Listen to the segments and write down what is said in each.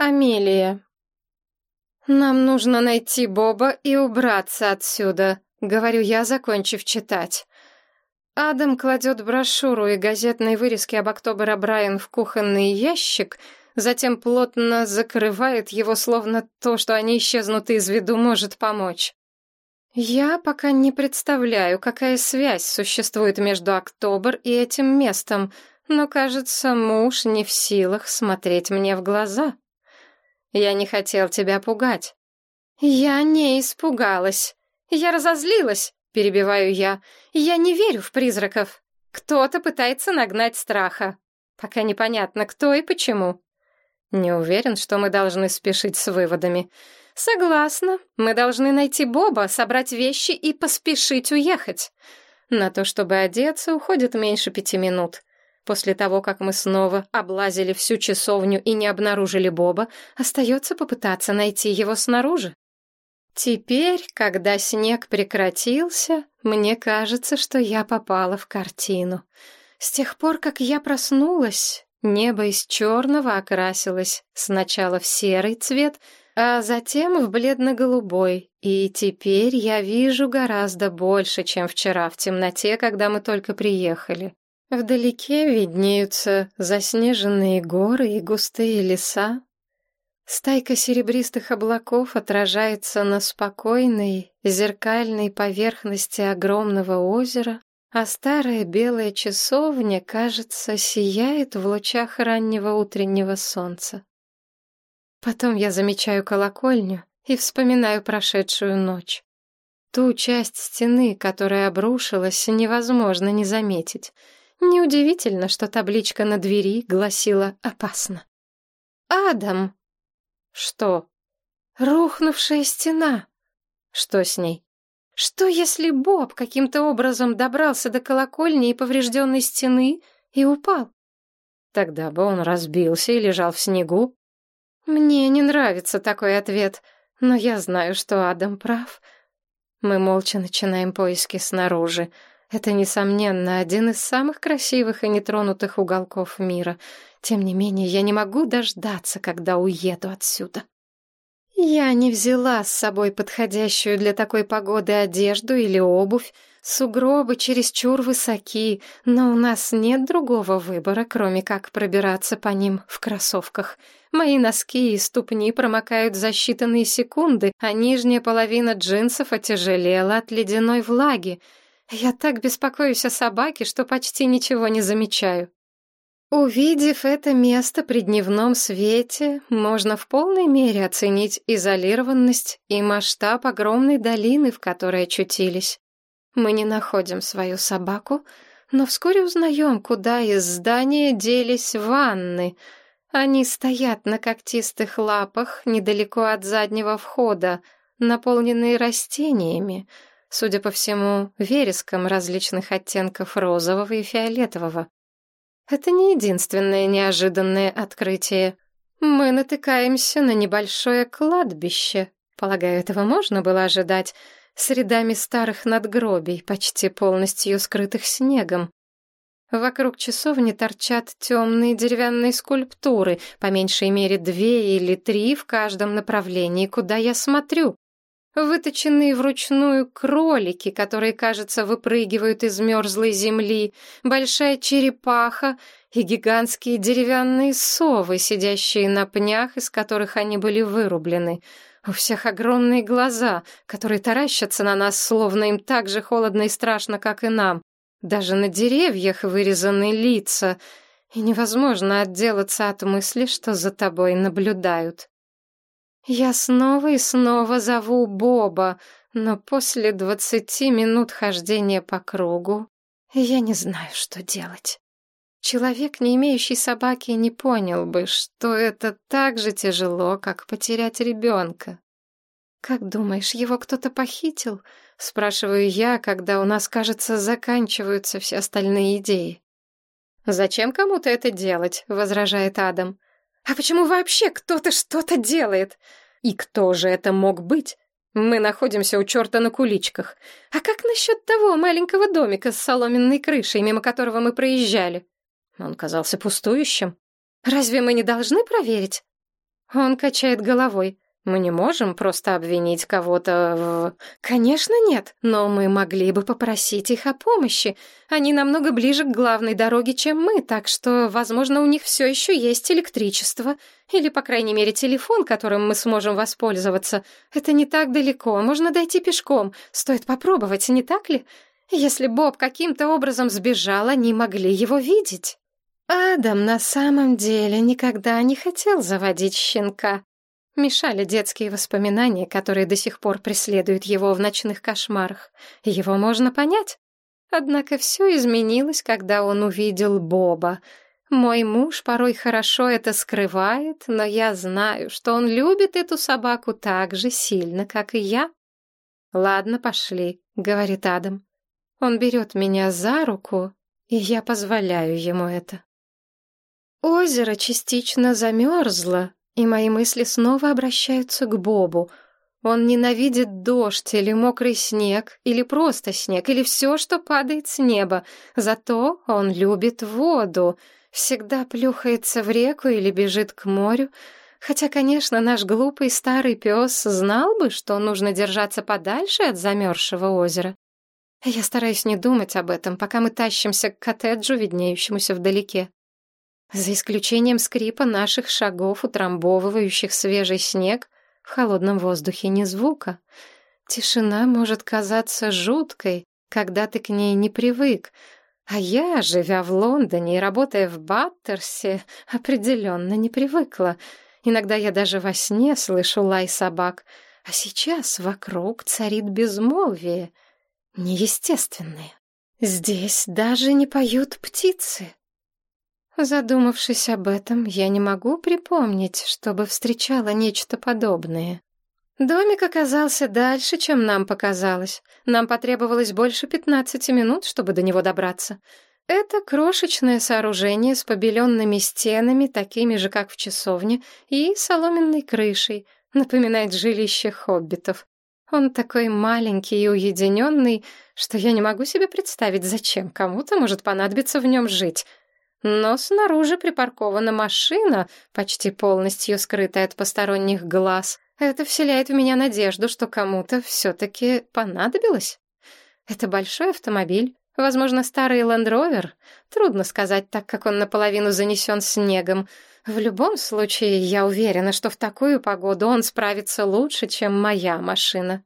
Амелия. «Нам нужно найти Боба и убраться отсюда», — говорю я, закончив читать. Адам кладет брошюру и газетные вырезки об Октобера Брайан в кухонный ящик, затем плотно закрывает его, словно то, что они исчезнут из виду, может помочь. Я пока не представляю, какая связь существует между Октобер и этим местом, но, кажется, муж не в силах смотреть мне в глаза. Я не хотел тебя пугать. Я не испугалась. Я разозлилась, перебиваю я. Я не верю в призраков. Кто-то пытается нагнать страха. Пока непонятно, кто и почему. Не уверен, что мы должны спешить с выводами. Согласна. Мы должны найти Боба, собрать вещи и поспешить уехать. На то, чтобы одеться, уходит меньше пяти минут. После того, как мы снова облазили всю часовню и не обнаружили Боба, остается попытаться найти его снаружи. Теперь, когда снег прекратился, мне кажется, что я попала в картину. С тех пор, как я проснулась, небо из черного окрасилось сначала в серый цвет, а затем в бледно-голубой, и теперь я вижу гораздо больше, чем вчера в темноте, когда мы только приехали. Вдалеке виднеются заснеженные горы и густые леса. Стайка серебристых облаков отражается на спокойной, зеркальной поверхности огромного озера, а старая белая часовня, кажется, сияет в лучах раннего утреннего солнца. Потом я замечаю колокольню и вспоминаю прошедшую ночь. Ту часть стены, которая обрушилась, невозможно не заметить — Неудивительно, что табличка на двери гласила «Опасно». «Адам!» «Что?» «Рухнувшая стена!» «Что с ней?» «Что, если Боб каким-то образом добрался до колокольни и поврежденной стены и упал?» «Тогда бы он разбился и лежал в снегу». «Мне не нравится такой ответ, но я знаю, что Адам прав». Мы молча начинаем поиски снаружи. Это, несомненно, один из самых красивых и нетронутых уголков мира. Тем не менее, я не могу дождаться, когда уеду отсюда. Я не взяла с собой подходящую для такой погоды одежду или обувь. Сугробы чересчур высоки, но у нас нет другого выбора, кроме как пробираться по ним в кроссовках. Мои носки и ступни промокают за считанные секунды, а нижняя половина джинсов отяжелела от ледяной влаги. Я так беспокоюсь о собаке, что почти ничего не замечаю. Увидев это место при дневном свете, можно в полной мере оценить изолированность и масштаб огромной долины, в которой очутились. Мы не находим свою собаку, но вскоре узнаем, куда из здания делись ванны. Они стоят на когтистых лапах недалеко от заднего входа, наполненные растениями — судя по всему, вереском различных оттенков розового и фиолетового. Это не единственное неожиданное открытие. Мы натыкаемся на небольшое кладбище. Полагаю, этого можно было ожидать, с рядами старых надгробий, почти полностью скрытых снегом. Вокруг часовни торчат темные деревянные скульптуры, по меньшей мере две или три в каждом направлении, куда я смотрю. Выточенные вручную кролики, которые, кажется, выпрыгивают из мерзлой земли, большая черепаха и гигантские деревянные совы, сидящие на пнях, из которых они были вырублены. У всех огромные глаза, которые таращатся на нас, словно им так же холодно и страшно, как и нам. Даже на деревьях вырезаны лица, и невозможно отделаться от мысли, что за тобой наблюдают. Я снова и снова зову Боба, но после двадцати минут хождения по кругу я не знаю, что делать. Человек, не имеющий собаки, не понял бы, что это так же тяжело, как потерять ребенка. «Как думаешь, его кто-то похитил?» — спрашиваю я, когда у нас, кажется, заканчиваются все остальные идеи. «Зачем кому-то это делать?» — возражает Адам. А почему вообще кто-то что-то делает? И кто же это мог быть? Мы находимся у черта на куличках. А как насчет того маленького домика с соломенной крышей, мимо которого мы проезжали? Он казался пустующим. Разве мы не должны проверить? Он качает головой. Мы не можем просто обвинить кого-то в... Конечно, нет, но мы могли бы попросить их о помощи. Они намного ближе к главной дороге, чем мы, так что, возможно, у них все еще есть электричество. Или, по крайней мере, телефон, которым мы сможем воспользоваться. Это не так далеко, можно дойти пешком. Стоит попробовать, не так ли? Если Боб каким-то образом сбежал, они могли его видеть. Адам на самом деле никогда не хотел заводить щенка. Мешали детские воспоминания, которые до сих пор преследуют его в ночных кошмарах. Его можно понять. Однако все изменилось, когда он увидел Боба. Мой муж порой хорошо это скрывает, но я знаю, что он любит эту собаку так же сильно, как и я. «Ладно, пошли», — говорит Адам. Он берет меня за руку, и я позволяю ему это. Озеро частично замерзло, и мои мысли снова обращаются к Бобу. Он ненавидит дождь или мокрый снег, или просто снег, или все, что падает с неба. Зато он любит воду, всегда плюхается в реку или бежит к морю. Хотя, конечно, наш глупый старый пес знал бы, что нужно держаться подальше от замерзшего озера. Я стараюсь не думать об этом, пока мы тащимся к коттеджу, виднеющемуся вдалеке. За исключением скрипа наших шагов, утрамбовывающих свежий снег, в холодном воздухе ни звука. Тишина может казаться жуткой, когда ты к ней не привык, а я, живя в Лондоне и работая в Баттерсе, определенно не привыкла. Иногда я даже во сне слышу лай собак, а сейчас вокруг царит безмолвие, неестественное. Здесь даже не поют птицы. Задумавшись об этом, я не могу припомнить, чтобы встречала нечто подобное. Домик оказался дальше, чем нам показалось. Нам потребовалось больше пятнадцати минут, чтобы до него добраться. Это крошечное сооружение с побеленными стенами, такими же, как в часовне, и соломенной крышей, напоминает жилище хоббитов. Он такой маленький и уединенный, что я не могу себе представить, зачем кому-то может понадобиться в нем жить — но снаружи припаркована машина, почти полностью скрытая от посторонних глаз. Это вселяет в меня надежду, что кому-то все-таки понадобилось. Это большой автомобиль, возможно, старый Land Rover. Трудно сказать, так как он наполовину занесен снегом. В любом случае, я уверена, что в такую погоду он справится лучше, чем моя машина.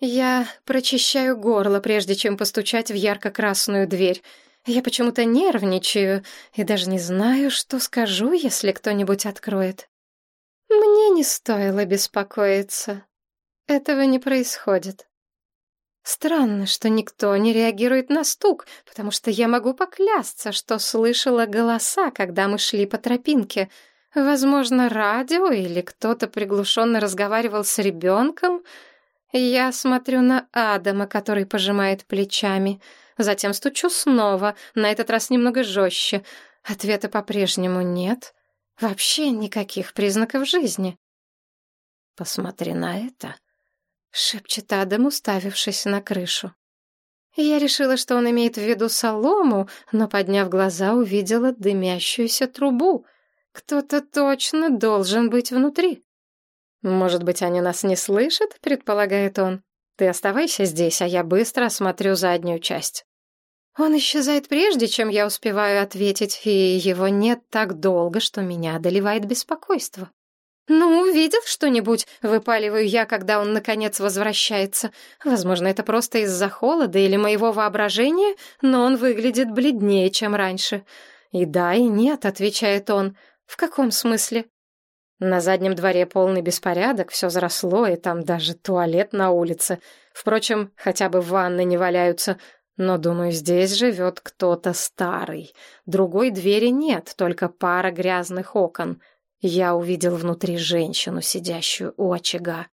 Я прочищаю горло, прежде чем постучать в ярко-красную дверь. Я почему-то нервничаю и даже не знаю, что скажу, если кто-нибудь откроет. Мне не стоило беспокоиться. Этого не происходит. Странно, что никто не реагирует на стук, потому что я могу поклясться, что слышала голоса, когда мы шли по тропинке. Возможно, радио или кто-то приглушенно разговаривал с ребенком. Я смотрю на Адама, который пожимает плечами — Затем стучу снова, на этот раз немного жестче. Ответа по-прежнему нет. Вообще никаких признаков жизни. «Посмотри на это», — шепчет Адам, уставившись на крышу. Я решила, что он имеет в виду солому, но, подняв глаза, увидела дымящуюся трубу. Кто-то точно должен быть внутри. «Может быть, они нас не слышат?» — предполагает он. Ты оставайся здесь, а я быстро осмотрю заднюю часть. Он исчезает прежде, чем я успеваю ответить, и его нет так долго, что меня одолевает беспокойство. «Ну, видел что-нибудь?» — выпаливаю я, когда он, наконец, возвращается. Возможно, это просто из-за холода или моего воображения, но он выглядит бледнее, чем раньше. «И да, и нет», — отвечает он. «В каком смысле?» На заднем дворе полный беспорядок, все заросло, и там даже туалет на улице. Впрочем, хотя бы ванны не валяются. Но, думаю, здесь живет кто-то старый. Другой двери нет, только пара грязных окон. Я увидел внутри женщину, сидящую у очага.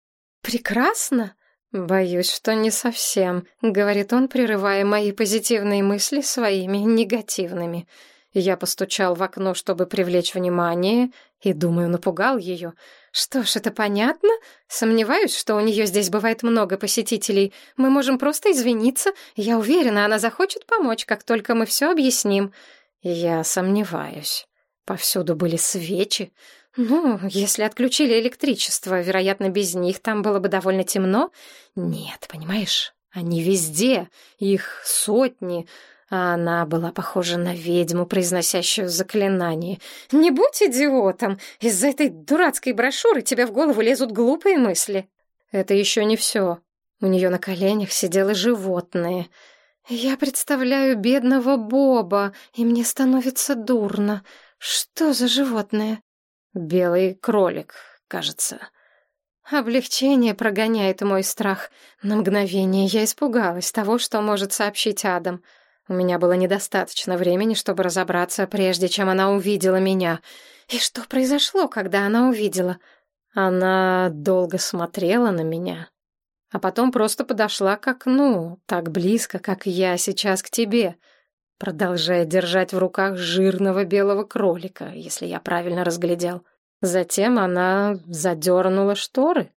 «Прекрасно!» «Боюсь, что не совсем», — говорит он, прерывая мои позитивные мысли своими негативными. Я постучал в окно, чтобы привлечь внимание, и, думаю, напугал ее. Что ж, это понятно. Сомневаюсь, что у нее здесь бывает много посетителей. Мы можем просто извиниться. Я уверена, она захочет помочь, как только мы все объясним. Я сомневаюсь. Повсюду были свечи. Ну, если отключили электричество, вероятно, без них там было бы довольно темно. Нет, понимаешь, они везде, их сотни, а она была похожа на ведьму, произносящую заклинание. «Не будь идиотом! Из-за этой дурацкой брошюры тебе в голову лезут глупые мысли!» «Это еще не все. У нее на коленях сидело животное. Я представляю бедного Боба, и мне становится дурно. Что за животное?» «Белый кролик, кажется». Облегчение прогоняет мой страх. На мгновение я испугалась того, что может сообщить Адам. У меня было недостаточно времени, чтобы разобраться, прежде чем она увидела меня. И что произошло, когда она увидела? Она долго смотрела на меня, а потом просто подошла к окну, так близко, как я сейчас к тебе, продолжая держать в руках жирного белого кролика, если я правильно разглядел. Затем она задернула шторы.